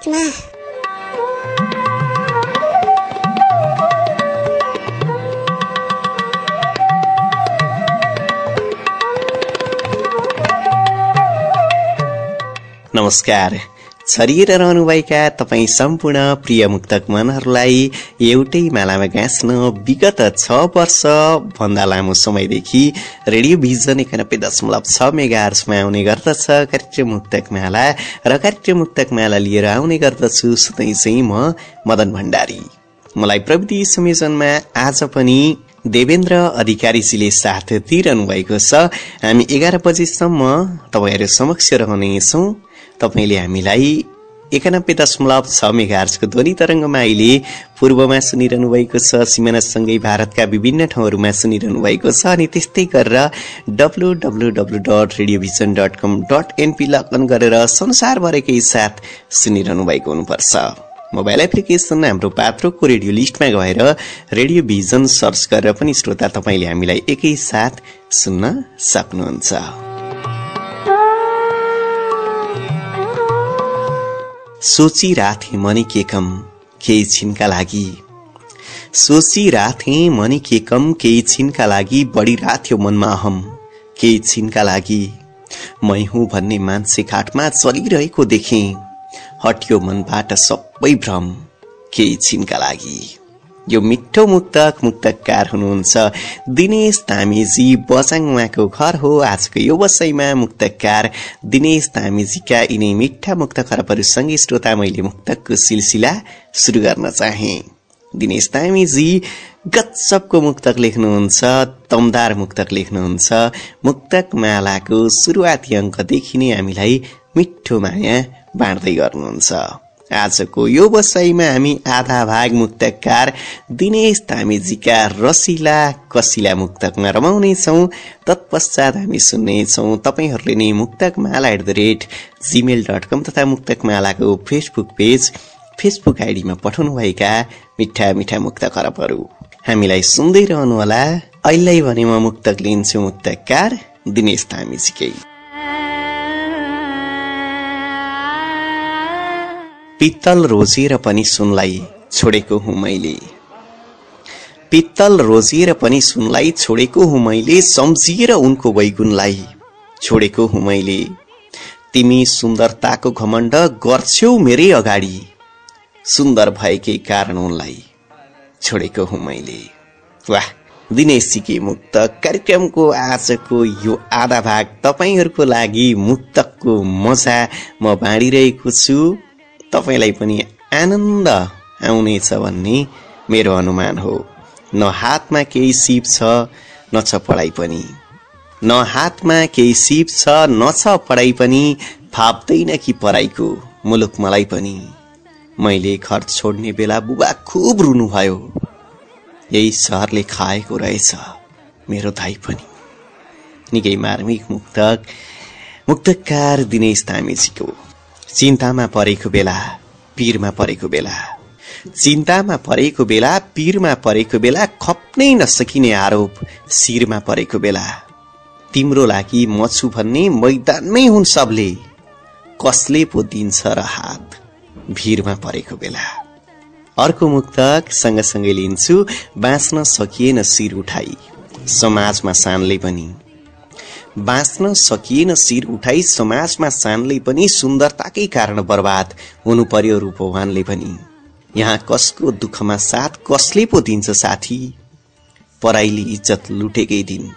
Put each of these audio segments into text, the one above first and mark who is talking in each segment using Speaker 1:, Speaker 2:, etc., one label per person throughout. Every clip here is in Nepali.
Speaker 1: भण्डारीको साथमा
Speaker 2: नमस्कार छरिएर रहनुभएका तपाईँ सम्पूर्ण प्रिय मुक्तक मनहरूलाई एउटै मालामा गाँच्न विगत छ वर्ष भन्दा लामो समयदेखि रेडियो भिजन एकानब्बे दशमलव छ मेगा आर्समा आउने गर्दछ। कार्यक्रम मुक्तक माला र कार्यक्रम मुक्तक माला लिएर आउने गर्दछु सधैँ चाहिँ म मदन भण्डारी। मलाई प्रविधि संयोजनमा आज पनि देवेन्द्र अधिकारीजीले साथ दिइरहनु भएको छ। हामी एघार बजेसम्म तपाईँहरू समक्ष रहनेछौँ। तपाईँले हामीलाई एकानब्बे दशमलव छ मेघार्सको ध्वनि तरङ्गमा अहिले पूर्वमा सुनिरहनु भएको छ सिमानासँगै भारतका विभिन्न ठाउँहरूमा सुनिरहनु भएको छ अनि त्यस्तै गरेर W W W dot radio vision dot com dot NP लगन गरेर संसारभरिकै साथ सुनिरहनु भएको हुनुपर्छ। मोबाइल एप्लिकेसन हाम्रो पात्रोको रेडियो लिस्टमा गएर रेडियो भिजन सर्च गरेर पनि श्रोता तपाईँले हामीलाई एकैसाथ सुन्न सक्नुहुन्छ। सोचिराथे मनी केही छिनका लागि। सोचिराथे मनी के कम केही छिनका लागि बढिराथ्यो मनमा अहम। केही छिनका लागि। मै हुँ भन्ने मान्छे घाटमा चलिरहेको देखेँ। हट्यो मनबाट सबै भ्रम। केही छिनका लागि। यो मिठो मुक्तक मुक्तकार हुनुहुन्छ। दिनेश तामेजी बचाङ उहाँको घर हो। आजको यो वसैमा मुक्तकार दिनेश तामेजीका यिनै मिठा मुक्त खरबहरूसँगै श्रोता मैले मुक्तकको सिलसिला सुरु गर्न चाहे। दिनेश तामेजी गच्छपको मुक्तक लेख्नुहुन्छ दमदार मुक्तक लेख्नुहुन्छ। मुक्तक मालाको सुरुवाती अङ्कदेखि नै हामीलाई मिठो माया बाँड्दै गर्नुहुन्छ। आजको यो बसाइमा हामी आधा भाग मुक्तकार दिनेश तामेजीका रसिला कसिला मुक्तकमा रमाउनेछौ। तत्पश्चात हामी सुन्नेछौ तपाईँहरूले नै Muktak Mala at the rate Gmail dot com तथा मुक्तक मालाको फेसबुक पेज फेसबुक आइडीमा पठाउनुभएका मिठा मिठा मुक्त खरबहरू हामीलाई सुन्दै रहनुहोला। अहिले भने म मुक्तक लिन्छु मुक्तकार दिनेश तामेजीकै। पित्तल रोजेर पनि सुनलाई छोडेको हुँ मैले। पित्तल रोजेर पनि सुनलाई छोडेको हुँ मैले सम्झिएर उनको वैगुणलाई छोडेको हुँ मैले। तिमी सुन्दरताको घमण्ड गर्छौ मेरै अगाडि सुन्दर भएकै कारण उनलाई छोडेको हुँ मैले। वाह दिनेशजीकी मुक्त कार्यक्रमको आजको यो आधा भाग तपाईँहरूको लागि मुक्तकको मजा म बाँडिरहेको छु। तपाईँलाई पनि आनन्द आउनेछ भन्ने मेरो अनुमान हो। न हातमा केही सिप छ न छ पढाइ पनि। न हातमा केही सिप छ न छ पढाइ पनि फाप्दैन कि पढाइको मुलुक मलाई पनि। मैले घर छोड्ने बेला बुबा खुब रुनुभयो। यही सहरले खाएको रहेछ मेरो दाई पनि। निकै मार्मिक मुक्तक मुक्तकार दिनेश तामेजीको चिन्तामा परेको बेला पीरमा परेको बेला। चिन्तामा परेको बेला पीरमा परेको बेला खप्नै नसकिने आरोप शिरमा परेको बेला। तिम्रो लागि म छु भन्ने मैदानमै हुन् सबले। कसले पो दिन्छ र हात भिरमा परेको बेला। अर्को मुक्तक सँगसँगै लिन्छु बाँच्न सकिएन शिर उठाई। समाजमा सानले पनि बाँच्न सकिएन शिर उठाई समाजमा सानले पनि सुन्दरताकै कारण बर्बाद हुनु पर्यो रूपवानले पनि। यहाँ कसको दुःखमा साथ कसले पो दिन्छ साथी? पराइली इज्जत लुटेकै दिन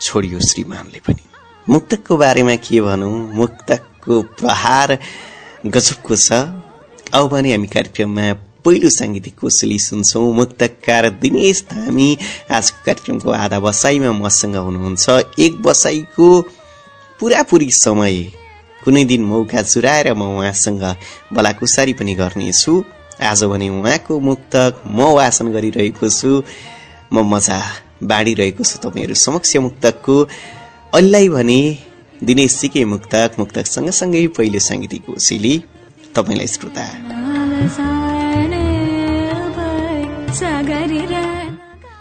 Speaker 2: छोडियो श्रीमानले पनि। मुक्तकको बारेमा के भनौँ? मुक्तकको प्रहार गजबको छ। अब भने हामी कार्यक्रममा पहिलो साङ्गीतिक कोसेली सुन्छौँ। मुक्तकार दिनेश धामी। आजको कार्यक्रमको आधा बसाइमा मसँग हुनुहुन्छ एक बसाइको पुरापुरी समय। कुनै दिन मौका चुराएर म उहाँसँग बलाकुसारी पनि गर्नेछु। आज भने उहाँको मुक्तक म वाचन गरिरहेको छु। म मजा बाँडिरहेको छु तपाईँहरू समक्ष मुक्तकको। अल्लाई भने दिनेशजीकै मुक्तक मुक्तक सँगसँगै पहिलो साङ्गीतिक कोसेली। तपाईँलाई श्रोता।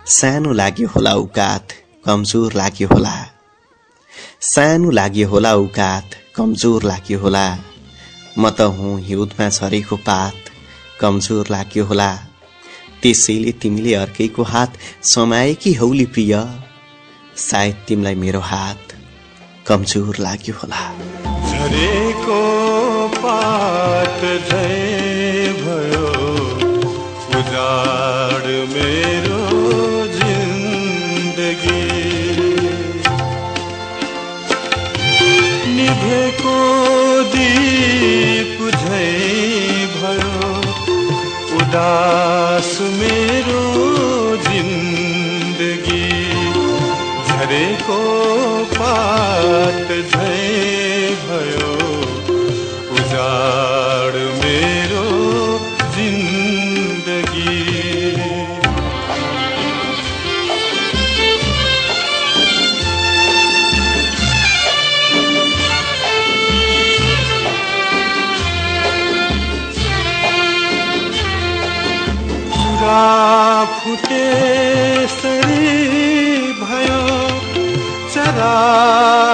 Speaker 2: सानो लाग्यो होला उकात कमजोर लाग्यो होला। सानो लाग्यो होला उकात कमजोर लाग्यो होला। म त हुँ हिउँदमा झरेको पात कमजोर लाग्यो होला। त्यसैले तिमीले अर्कैको हात समाएकी हौली प्रिय? सायद तिमीलाई मेरो हात कमजोर लाग्यो होला।
Speaker 3: झरेको पात भयो उजाड मेरो जिन्दगी। निभेको दीप झै भयो उदास मेरो जिन्दगी। झरेको पात झै भयो उजाड फुटे सरी भयो चराहरू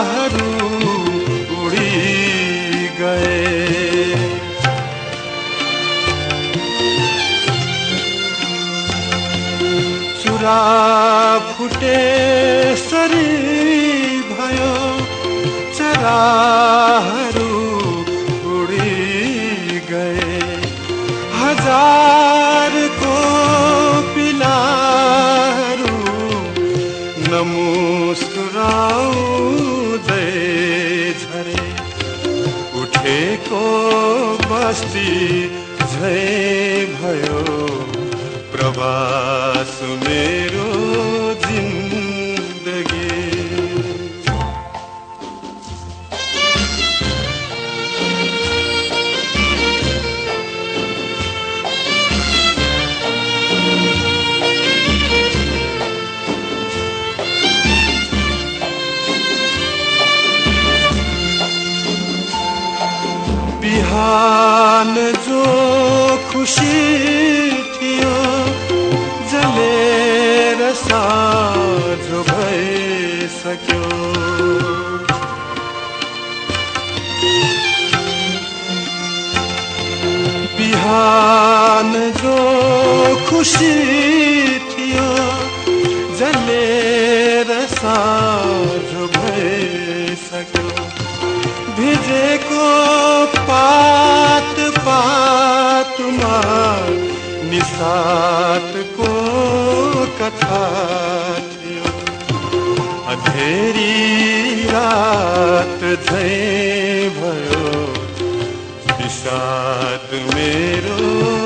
Speaker 3: बिहान जो खुसी थियो जलेर साझो भइसक्यो। बिहान जो खुसी कथा थियो अधेरी रात झै भयो विषाद मेरो।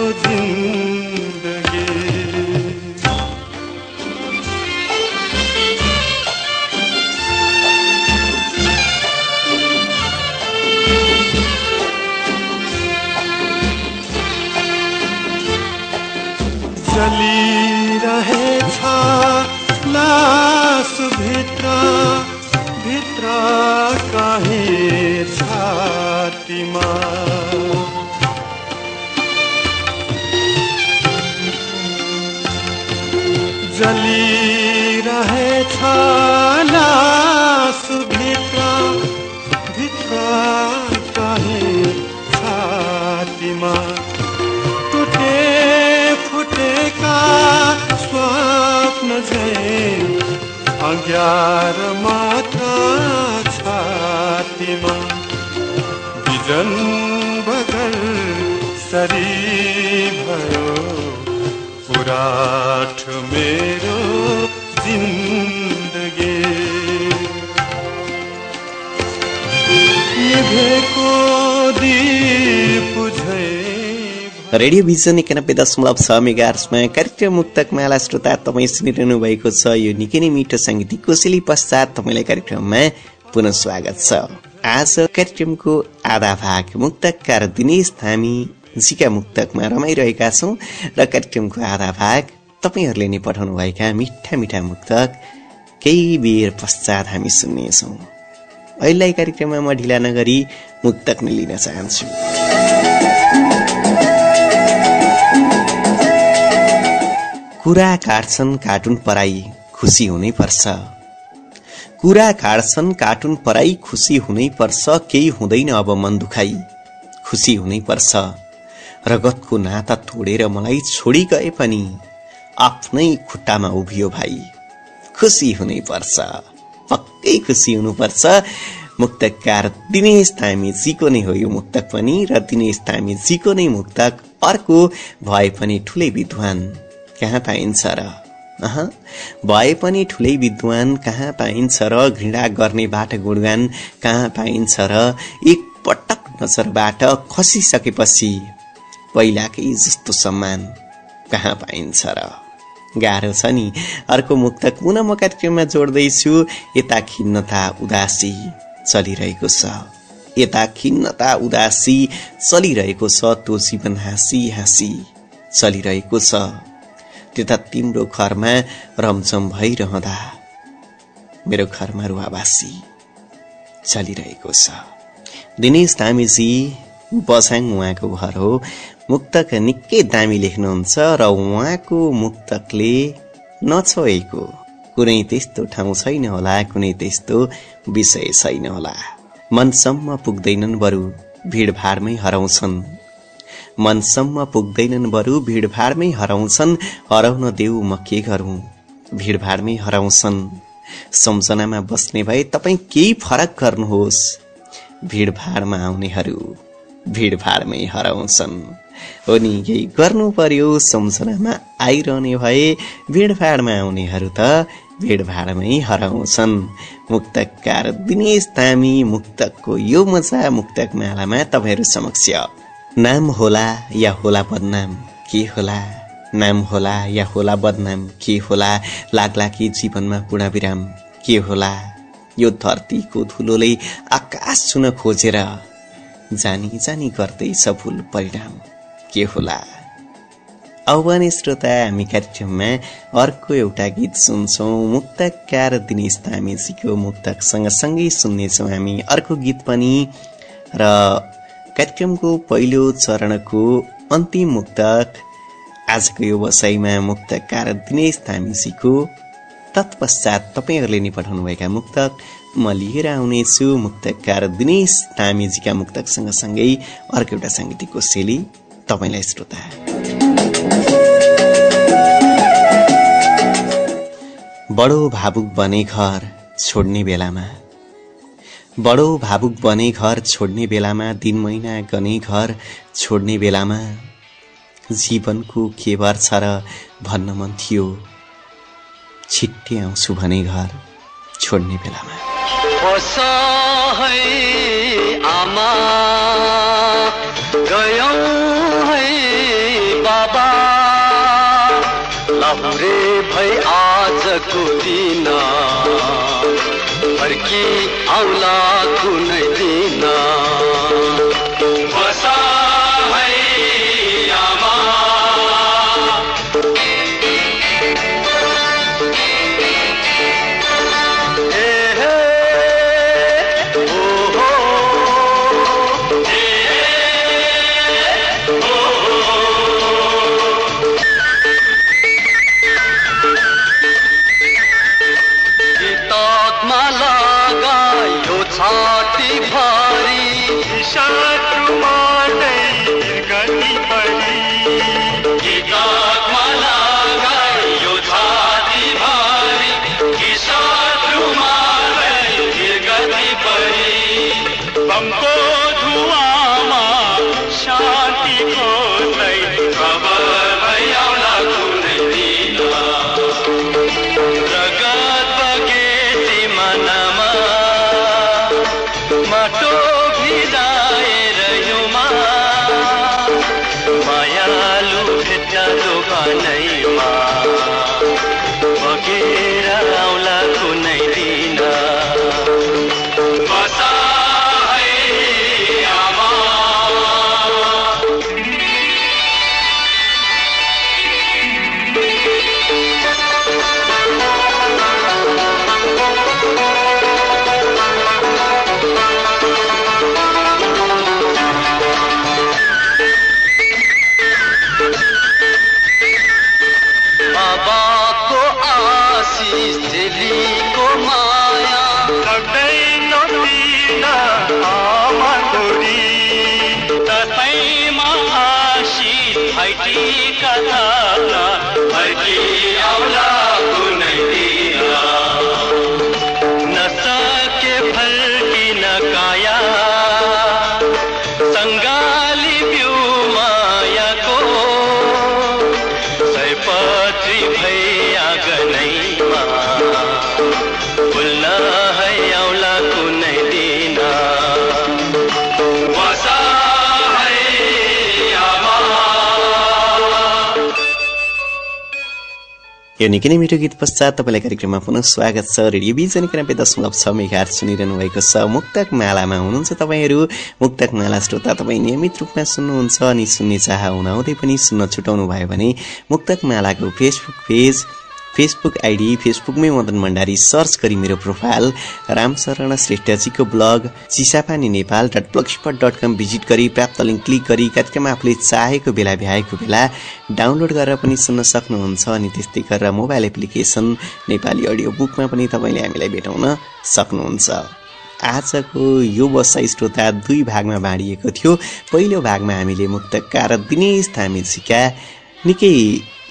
Speaker 3: अज्ञार मात्र छातीमा बिजन बगल सरी भयो पुराठ मेरो जिन्दगी।
Speaker 2: रेडियो भिजन एकानब्बे दशमलव छ मेगा आर्समा कार्यक्रम मुक्तक माला श्रोता तपाईँ सुनिरहनु भएको छ। यो निकै नै मिठो साङ्गीतिक कोसेली पश्चात तपाईँलाई कार्यक्रममा पुनः स्वागत छ। आज कार्यक्रमको आधा भाग मुक्तकार दिनेश धामीजीका मुक्तकमा रमाइरहेका छौँ र कार्यक्रमको आधा भाग तपाईँहरूले नै पठाउनुभएका मिठा मिठा मुक्तक केही बेर पश्चात हामी सुन्नेछौँ। अहिले कार्यक्रममा म ढिला नगरी मुक्तक नै लिन चाहन्छु। कुरा काट्छन् कार्टुन पराई खुसी हुनै पर्छ। कुरा काट्छन् कार्टुन पराई खुसी हुनै पर्छ केही हुँदैन अब मन दुखाई खुसी हुनै पर्छ। रगतको नाता तोडेर मलाई छोडी गए पनि आफ्नै खुट्टामा उभियो भाइ खुसी हुनै पर्छ। पक्कै खुसी हुनुपर्छ। मुक्तकार दिनेश तामेजीको नै हो यो मुक्तक पनि र दिनेश तामेजीको नै मुक्तक अर्को भए पनि ठुलै विद्वान। कहाँ पाइन्छ र? भए पनि ठुलै विद्वान कहाँ पाइन्छ र? घृणा गर्नेबाट गुणगान कहाँ पाइन्छ र? एक पटक नजरबाट खसिसकेपछि पहिलाकै जस्तो सम्मान कहाँ पाइन्छ र? गाह्रो छ नि। अर्को मुक्तक पुनः म कार्यक्रममा जोड्दैछु? यता खिन्नता उदासी चलिरहेको छ। यता खिन्नता उदासी चलिरहेको छ। त्यो जीवन हाँसी हाँसी चलिरहेको छ। त्यता तिम्रो घरमा रमझम भइरहँदा मेरो घरमा रुवाबासी चलिरहेको छ। दिनेश दामीजी बसाङ उहाँको घर हो। मुक्तक निकै दामी लेख्नुहुन्छ र उहाँको मुक्तकले नछोएको कुनै त्यस्तो ठाउँ छैन होला कुनै त्यस्तो विषय छैन होला। मनसम्म पुग्दैनन् बरु भिडभाडमै हराउँछन्। मनसम्म पुग्दैनन् बरु भिडभाडमै हराउँछन्। हराउन देऊ म के गरौँ? भिडभाडमै हराउँछन्। सम्झनामा बस्ने भए तपाईँ केही फरक गर्नुहोस्। भिडभाडमा आउनेहरू भिडभाडमै हराउँछन्। हो नि केही गर्नु पर्यो सम्झनामा आइरहने भए भिडभाडमा आउनेहरू त भिडभाडमै हराउँछन्। मुक्तकार दिनेश तामी मुक्तकको यो मजा मुक्तक मालामा तपाईँहरू समक्ष। नाम होला या होला बदनाम? के होला? नाम होला या होला बदनाम? के होला? लाग्ला कि जीवनमा पूर्ण विराम? के होला? यो धरतीको धुलोले आकाश छुन खोजेर जानी जानी गर्दैछ भुल परिणाम। के होला? आह्वाने श्रोता हामी कार्यक्रममा अर्को एउटा गीत सुन्छौँ। मुक्तकार दिनेश तामेजीको मुक्तक सँगसँगै सुन्नेछौँ हामी। अर्को गीत पनि र कार्यक्रमको पहिलो चरणको अन्तिम मुक्तक। आजको यो वसाईमा मुक्तकार दिनेश तामिसीको तत्पश्चात तपाईँहरूले नै पठाउनुभएका मुक्तक। म लिएर आउनेछु मुक्तकार दिनेश तामीजीका मुक्तक सँगसँगै अर्को एउटा साङ्गीतिक शैली तपाईँलाई श्रोता। बडो भावुक बने घर छोड्ने बेलामा बडो भावुक बने घर छोड्ने बेलामा दिन महिना गने घर छोड्ने बेलामा जीवनको के छ र भन्न मन थियो छिट्टै आउँछु भने घर छोड्ने बेलामा।
Speaker 4: आमा है बाबा भई फर्की आउला कुनै दिन। छाती भारी
Speaker 2: यो निकै नै मिठो गीत पश्चात तपाईँलाई कार्यक्रममा पुनः स्वागत छ। रेडियो बिजन एकानब्बे दशमलव छ मेघार सुनिरहनु भएको छ। मुक्तक मालामा हुनुहुन्छ तपाईँहरू। मुक्तक माला श्रोता तपाईँ नियमित रूपमा सुन्नुहुन्छ अनि सुन्ने चाह हुनाहुँदै पनि सुन्न छुटाउनु भयो भने मुक्तक मालाको फेसबुक पेज फेसबुक आइडी फेसबुकमै मदन भण्डारी सर्च गरी मेरो profile Ramsharan श्रेष्ठजीको blog Chisapani Nepal dot blogspot dot com visit गरी प्राप्त लिङ्क क्लिक गरी कार्यक्रम आफूले चाहेको बेला भ्याएको बेला डाउनलोड गरेर पनि सुन्न सक्नुहुन्छ अनि त्यस्तै गरेर मोबाइल एप्लिकेसन नेपाली अडियो बुकमा पनि तपाईँले हामीलाई भेटाउन सक्नुहुन्छ। आजको यो बसाइ श्रोता दुई भागमा बाँडिएको थियो। पहिलो भागमा हामीले मुक्तकार दिनेश थामेजीका निकै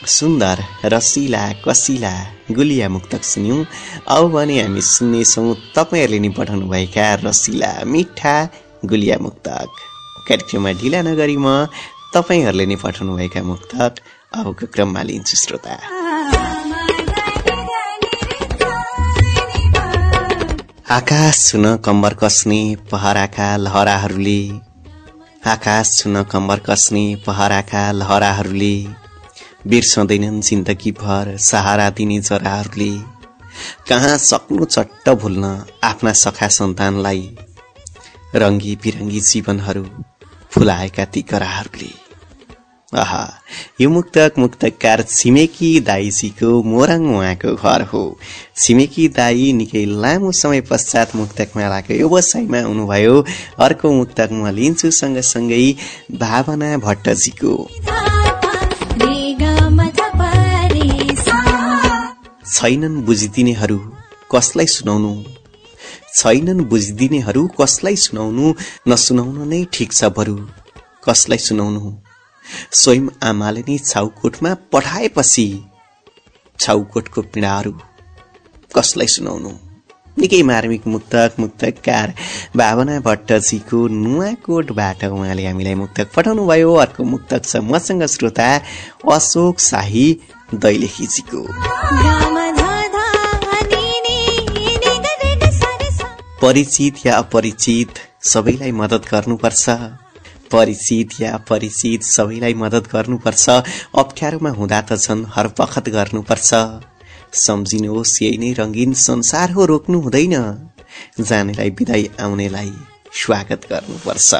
Speaker 2: सुन्दर रसिला कसिला गुलिया मुक्तक सुन्यौँ। अब भने हामी सुन्नेछौँ तपाईँहरूले नि पठाउनुभएका रसिला मिठा गुलिया मुक्तक। कार्यक्रममा ढिला नगरी म तपाईँहरूले नै पठाउनुभएका मुक्तक अबको क्रममा लिन्छु श्रोता। आकाश छुन कम्बर कसने पहराका लहराहरूले आकाश छुन कम्बर कसने पहराका लहराहरूले बिर्सँदैनन् जिन्दगीभर सहारा दिने जराहरूले। कहाँ सक्नु चट्ट भुल्न आफ्ना सखा सन्तानलाई? रङ्गी बिरङ्गी जीवनहरू फुलाएका ती गराहरूले आहा यो मुक्तक मुक्तकार छिमेकी दाईजीको मोरङ उहाँको घर हो। छिमेकी दाई निकै लामो समय पश्चात मुक्तक मेलाको व्यवसायमा हुनुभयो। अर्को मुक्तक म लिन्छु सँगसँगै भावना भट्टजीको। छैनन् बुझिदिनेहरू कसलाई सुनाउनु? छैनन् बुझिदिनेहरू कसलाई सुनाउनु? नसुनाउनु नै ठिक छ बरु। कसलाई सुनाउनु? स्वयं आमाले नै छाउकोटमा पठाएपछि छाउकोटको पीडाहरू कसलाई सुनाउनु? निकै मार्मिक मुक्तक मुक्तकार भावना भट्टजीको नुवाकोटबाट उहाँले हामीलाई मुक्तक पठाउनु भयो अर्को मुक्तक छ मसँग श्रोता अशोक शाही दैलेखीजीको। परिचित या अपरिचित सबैलाई मद्दत गर्नुपर्छ। परिचित या अपरिचित सबैलाई मद्दत गर्नुपर्छ। अप्ठ्यारोमा हुँदा त झन् हर बखत गर्नुपर्छ। सम्झिनुहोस् यही नै रङ्गीन संसार हो रोक्नु हुँदैन। जानेलाई विदाई आउनेलाई स्वागत गर्नुपर्छ।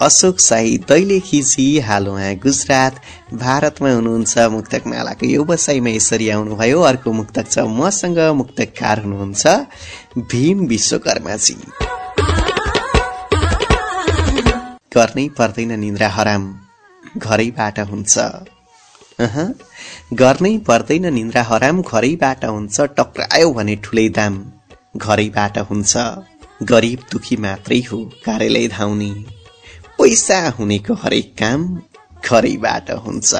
Speaker 2: अशोक साई दैलेखीजी हाल उहाँ गुजरात भारतमा हुनुहुन्छ मुक्तक मालाको व्यवसायमा यसरी आउनुभयो। अर्को मुक्तक छ मसँग मुक्तकार हुनुहुन्छ भीम विश्वकर्माजी। गर्नै पर्दैन निन्द्रा हराम घरैबाट हुन्छ। गर्नै पर्दैन निन्द्रा हराम घरैबाट हुन्छ टक्रायो भने ठुलै दाम घरैबाट हुन्छ गरिब दुखी मात्रै हो कार्यालय धाउने। पैसा हुनेको हरेक काम घरैबाट हुन्छ।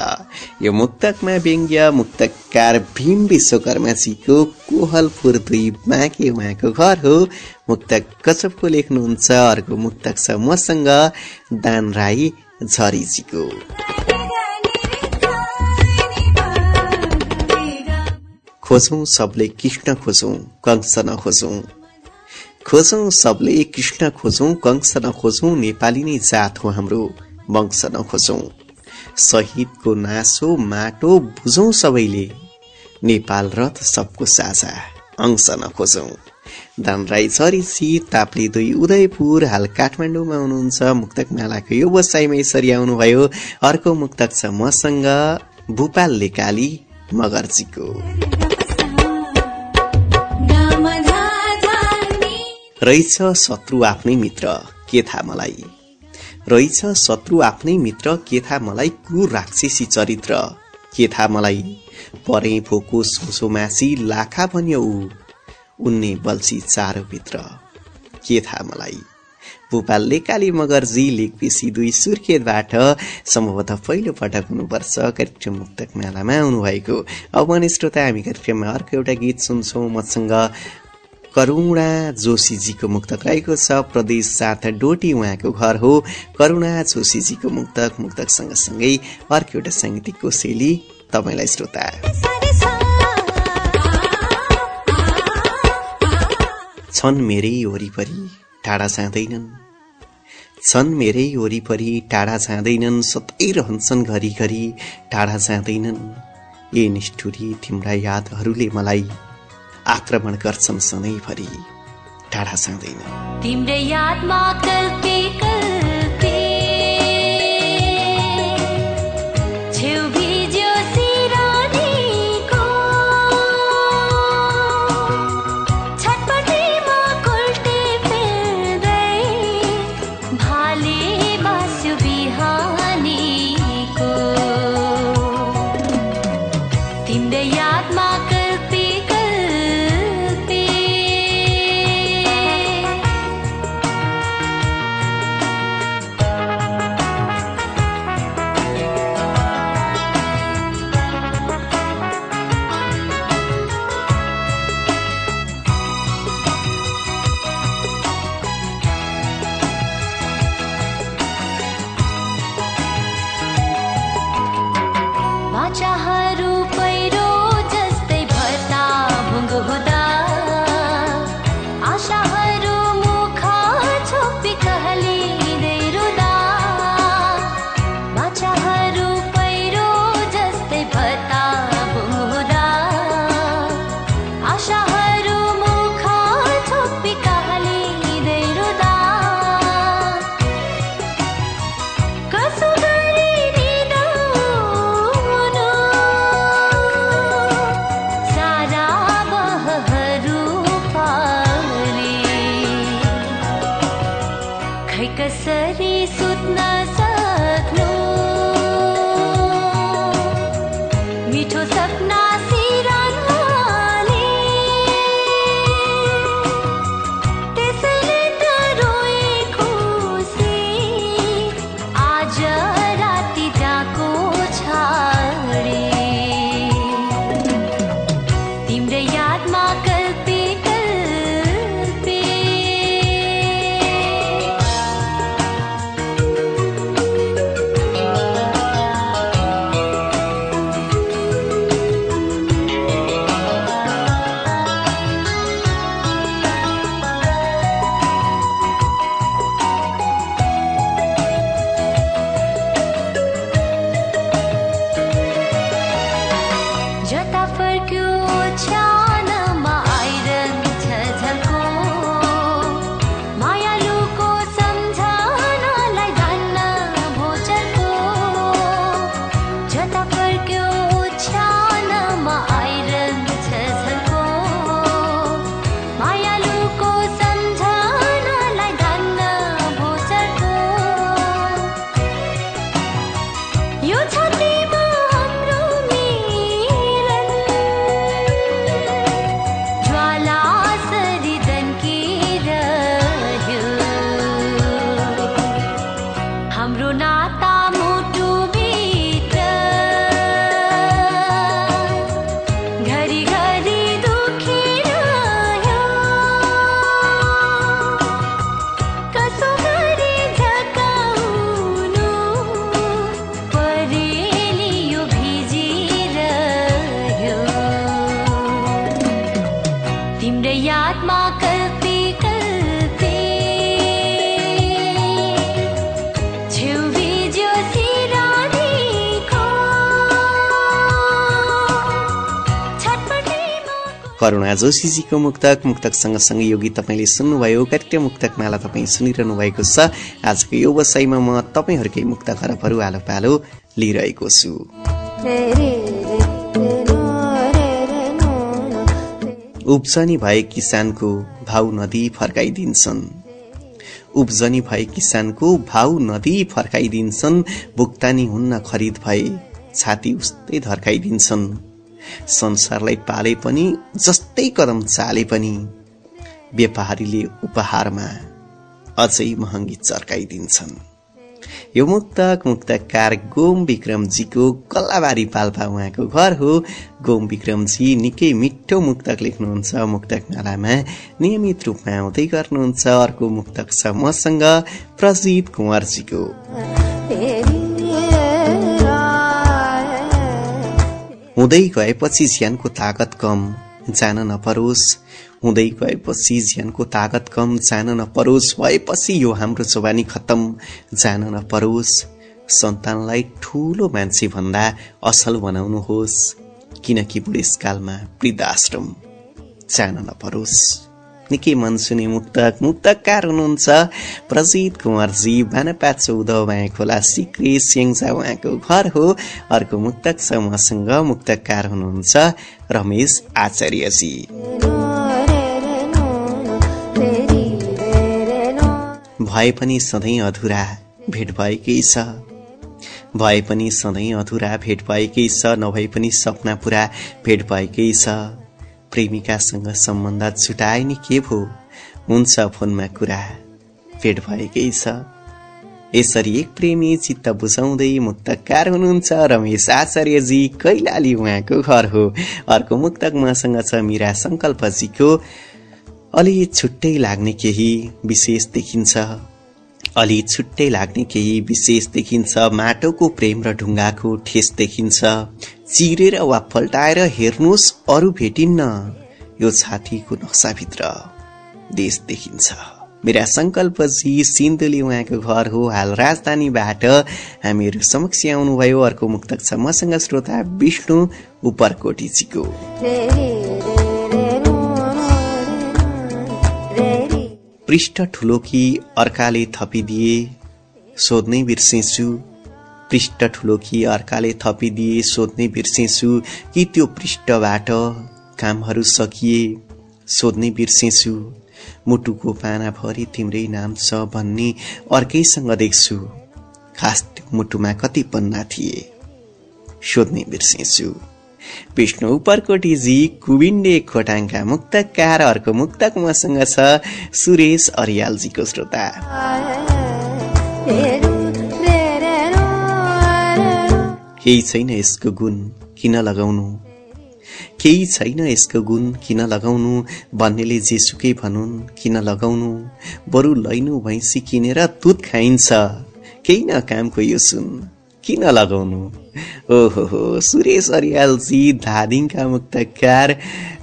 Speaker 2: यो मुक्तकमा व्यङ्ग्य मुक्तकार भीम विश्वकर्माजीको कोहलपुर दुई बाँके उहाँको घर हो। मुक्तक गजबको लेख्नुहुन्छ अर्को मुक्तक छ मसँग दान राई झरीजीको। खोजौं सबले कृष्ण खोजौं कंस नखोजौं। खोजौं सबले कृष्ण खोजौं कंस नखोजौं नेपाली नै जात हो हाम्रो वंश नखोजौं शहीदको नासो माटो बुझौं सबैले। नेपाल रथ सबको साझा अंश नखोजौं दानराई छरिसी ताप्ली दुई उदयपुर हाल काठमाडौँमा हुनुहुन्छ मुक्तक मालाको यो बसाइमा यसरी आउनुभयो अर्को मुक्तक छ मसँग भूपाल लेकाली मगर्जीको। रहेछ शत्रु आफ्नै मित्र के थाहा मलाई? रहेछ शत्रु आफ्नै मित्र के थाहा मलाई? क्रूर राक्षसी चरित्र के थाहा मलाई? परे भोको सोसो मासी लाखा भन्यो ऊ उन्ने बल्छी चारो भित्र। के थाहा मलाई? भूपालले काली मगरजी लेखपेसी दुई सुर्खेतबाट सम्भवतः पहिलो पटक हुनुपर्छ कार्यक्रम मुक्तक मेलामा आउनुभएको। अब भने श्रोता हामी कार्यक्रममा अर्को एउटा गीत सुन्छौँ। मसँग करुणा जोशीजीको मुक्तक रहेको छ। प्रदेश साथ डोटी उहाँको घर हो। करुणा जोशीजीको मुक्तक मुक्तक सँगसँगै अर्को एउटा साङ्गीतिक कोसेली तपाईँलाई श्रोता। छन् मेरै वरिपरि टाढा जाँदैनन्। छन् मेरै वरिपरि टाढा जाँदैनन्। सतै रहन्छन् घरिघरि टाढा जाँदैनन्। ए निष्ठुरी तिम्रा यादहरूले मलाई आक्रमण गर्छन् सधैँभरि टाढा जाँदैनन्
Speaker 5: तिम्रै यादमा
Speaker 2: जोशीजीको मुक्तक मुक्तक सँगसँगै यो गीत तपाईँले सुन्नुभयो कार्यक्रम मुक्तक माला तपाईँ सुनिरहनु भएको छ। आजको यो वसाइमा म तपाईँहरूकै मुक्त खरबहरू आलो पालो लिइरहेको छु। उब्जनी भए किसानको भाउ नदी फर्काइदिन्छन्। उब्जनी भए किसानको भाउ नदी फर्काइदिन्छन्। भुक्तानी हुन्न खरिद भए छाती उस्तै धर्काइदिन्छन्। संसारलाई पाले पनि जस्तै कदम चाले पनि व्यापारीले उपहारमा अझै महँगी चर्काइदिन्छन्। यो मुक्तक मुक्तकार गोम विक्रमजीको कल्लाबारी पाल्पा उहाँको घर हो। गोम विक्रमजी निकै मिठो मुक्तक लेख्नुहुन्छ। मुक्तक मालामा नियमित रूपमा आउँदै गर्नुहुन्छ। अर्को मुक्तक छ मसँग प्रजित कुँवरजीको। हुँदै गएपछि ज्यानको तागत कम जान नपरोस्। हुँदै गएपछि ज्यानको तागत कम जान नपरोस्। भएपछि यो हाम्रो जवानी खत्तम जान नपरोस्। सन्तानलाई ठूलो मान्छे भन्दा असल बनाउनुहोस्। किनकि बुढेसकालमा वृद्धाश्रम जान नपरोस्। निकै मनसुने मुक्तक मुक्तकार हुनुहुन्छ प्रजित कुँवरजी बानपा चौध माया खोला सिक्री स्याङ्जा उहाँको घर हो। अर्को मुक्तक छ मसँग मुक्तकार हुनुहुन्छ रमेश आचार्यजी भए पनि सधैँ अधुरा भेट भएकै छ। भए पनि सधैँ अधुरा भेट भएकै छ नभए पनि सपना पुरा भेट भएकै छ। प्रेमिकासँग सम्बन्ध छुटाए नि के भो? हुन्छ फोनमा कुरा। भेट भएकै छ। यसरी एक प्रेमी चित्त बुझाउँदै मुक्तकार हुनुहुन्छ रमेश आचार्यजी। कैलाली उहाँको घर हो। अर्को मुक्तक मसँग छ मिरा सङ्कल्पजीको। अलि छुट्टै लाग्ने केही विशेष देखिन्छ। अलि छुट्टै लाग्ने केही विशेष देखिन्छ। माटोको प्रेम र ढुङ्गाको ठेस देखिन्छ। चिरेर वा फल्टाएर हेर्नुहोस् अरू भेटिन्न। यो छातीको नक्साभित्र देश देखिन्छ। मेरा सङ्कल्पजी सिन्धुली उहाँको घर हो। हाल राजधानीबाट हामीहरू समक्ष आउनुभयो। अर्को मुक्तक छ मसँग श्रोता विष्णु उपरकोटीजीको। पृष्ठ ठुलो कि अर्काले थपिदिए? सोध्नै बिर्सेछु पृष्ठ ठुलो कि अर्काले थपिदिए? सोध्नै बिर्सेछु कि त्यो पृष्ठबाट कामहरू सकिए? सोध्नै बिर्सेछु मुटुको पानाभरि तिम्रै नाम छ भन्ने अर्कैसँग देख्छु। खास त्यो मुटुमा कति पन्ना थिए? सोध्नै बिर्सेछु विष्णु उपरकोटीजी कुविन्डे खोटाङका मुक्तकार अर्को मुक्तक मसँग छ सुरेश अरियालजीको श्रोता। केही छैन यसको गुण किन लगाउनु? केही छैन यसको गुण किन लगाउनु? भन्नेले जेसुकै भनुन् किन लगाउनु? बरु लैनु भैँसी किनेर दुध खाइन्छ। केही न कामको यो सुन। किन लगाउनु? ओहो हो सुरेश अरियालजी धादिङका मुक्तकार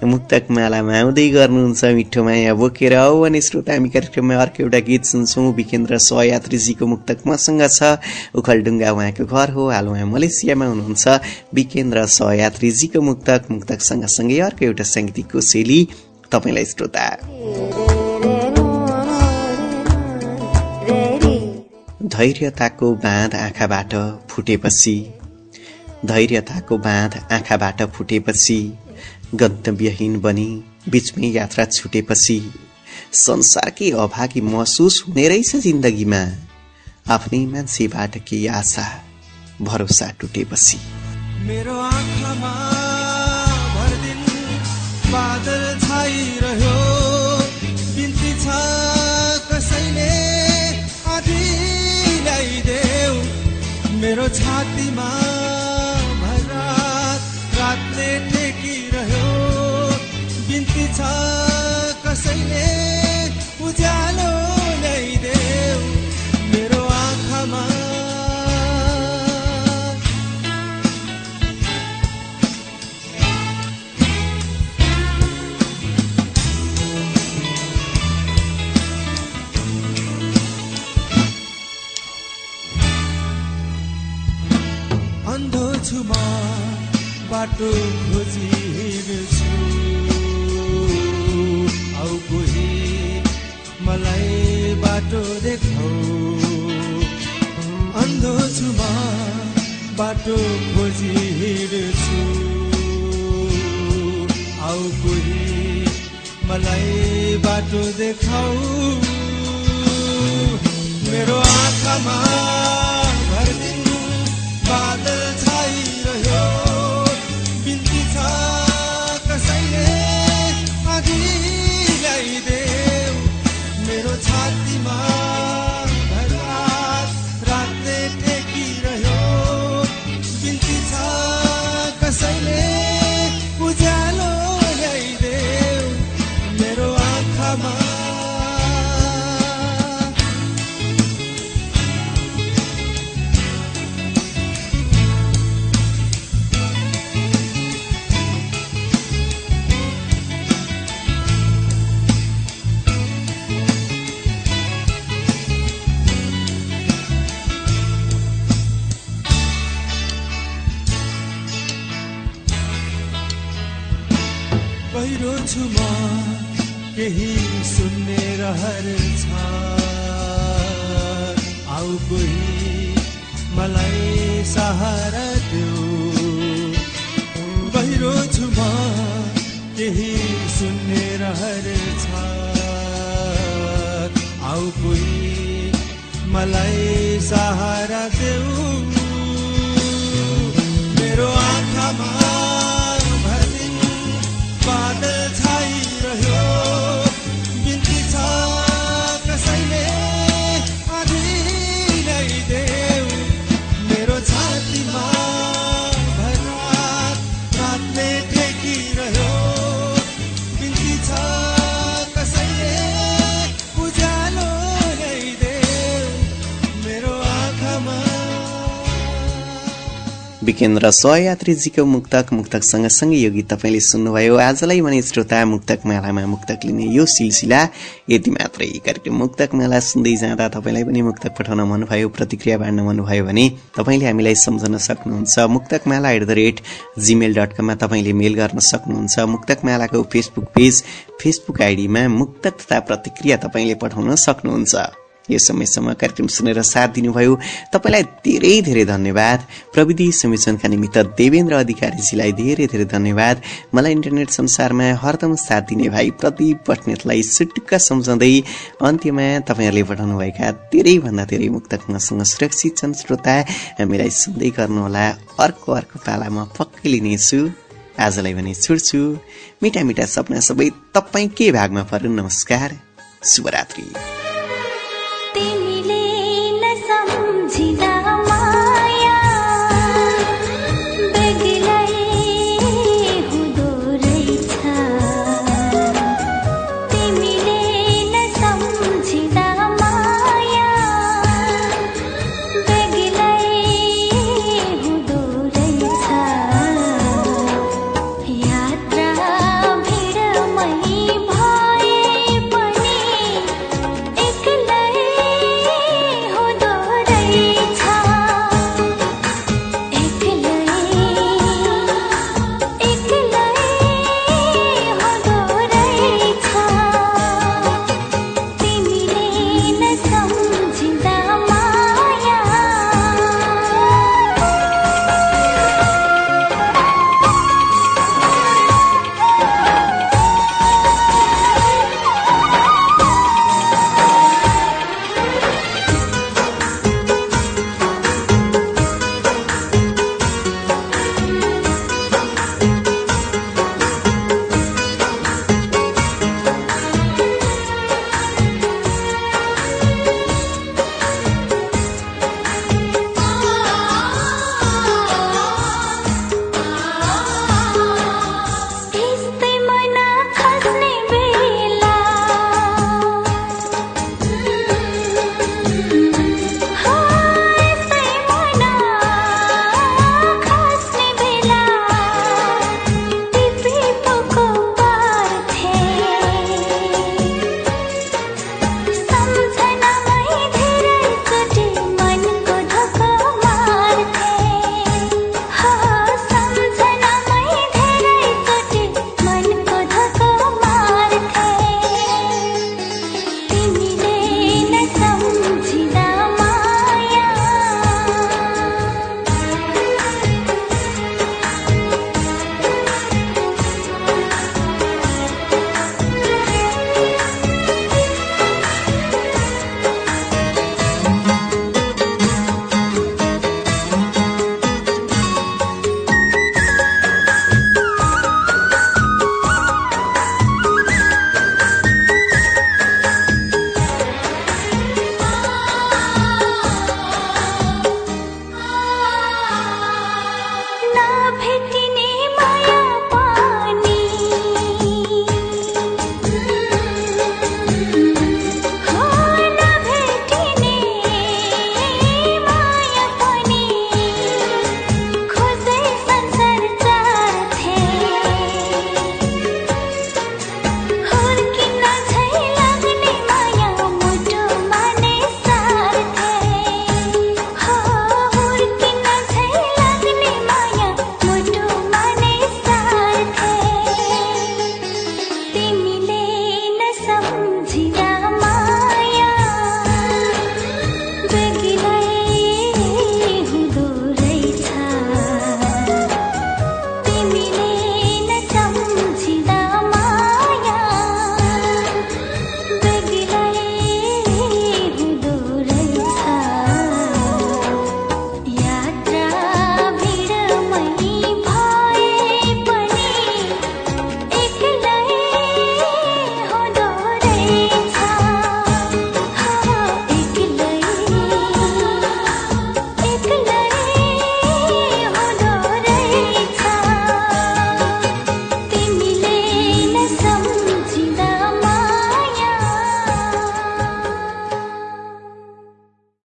Speaker 2: मुक्तक मालामा आउँदै गर्नुहुन्छ मिठो माया बोकेर औ अनि श्रोता हामी कार्यक्रममा अर्को एउटा गीत सुन्छौँ। विकेन्द्र सहयात्रीजीको मुक्तक मसँग छ। उखलडुङ्गा उहाँको घर हो हाल उहाँ मलेसियामा हुनुहुन्छ। विकेन्द्र सहयात्रीजीको मुक्तक मुक्तक सँगसँगै अर्को एउटा साङ्गीतिक कोसेली। तपाईँलाई श्रोता। धैर्यताको बाँध आँखाबाट फुटेपछि धैर्यताको बाँध आँखाबाट फुटेपछि गन्तव्यहीन बनी बिचमै यात्रा छुटेपछि संसारकै अभागी महसुस हुने रहेछ जिन्दगीमा। आफ्नै मान्छेबाट केही आशा भरोसा टुटेपछि।
Speaker 6: मेरो आँखामा कसैले उज्यालो ल्याइदेऊ मेरो आँखामा अन्धो छु म बाटो खोजी मलाई बाटो देखाउ अन्धो छु म बाटो खोजी हिँड्छु। आउ कोही मलाई बाटो देखाउ मेरो आँखामा केही सुन्ने रहर छ आऊ कोही मलाई सहारा देऊ। बहिरो छु केही सुन्ने रहर छ आऊ कोही मलाई सहारा देऊ। मेरो
Speaker 2: विकेन्द्र सहयात्रीजीको मुक्तक मुक्तक सँगसँगै यो गीत तपाईँले सुन्नुभयो। आजलाई भने श्रोता मुक्तक मालामा मुक्तक लिने यो सिलसिला यति मात्रै। कार्यक्रम मुक्तक माला सुन्दै जाँदा तपाईँलाई पनि मुक्तक पठाउन मनभयो प्रतिक्रिया बाँड्न मनभयो भने तपाईँले हामीलाई सम्झन सक्नुहुन्छ। Muktak Mala at the rate Gmail dot कममा तपाईँले मेल गर्न सक्नुहुन्छ। मुक्तक मालाको फेसबुक पेज फेसबुक आइडीमा मुक्तक तथा प्रतिक्रिया तपाईँले पठाउन सक्नुहुन्छ। यो समयसम्म कार्यक्रम सुनेर साथ दिनुभयो। तपाईँलाई धेरै धेरै धन्यवाद। प्रविधि संयोजनका निमित्त देवेन्द्र अधिकारीजीलाई धेरै धेरै धन्यवाद। मलाई इन्टरनेट संसारमा हरदम साथ दिने भाइ प्रदीप बस्नेतलाई सुटुक्क सम्झाउँदै अन्त्यमा तपाईँहरूले पठाउनुभएका धेरैभन्दा धेरै मुक्तक मसँग सुरक्षित छन् श्रोता। हामीलाई सुन्दै गर्नुहोला। अर्को अर्को पालामा पक्कै लिनेछु। आजलाई भने छुट्छु मिठा मिठा सपना सबै तपाईँ के भागमा परुन् नमस्कार। शुभरात्री।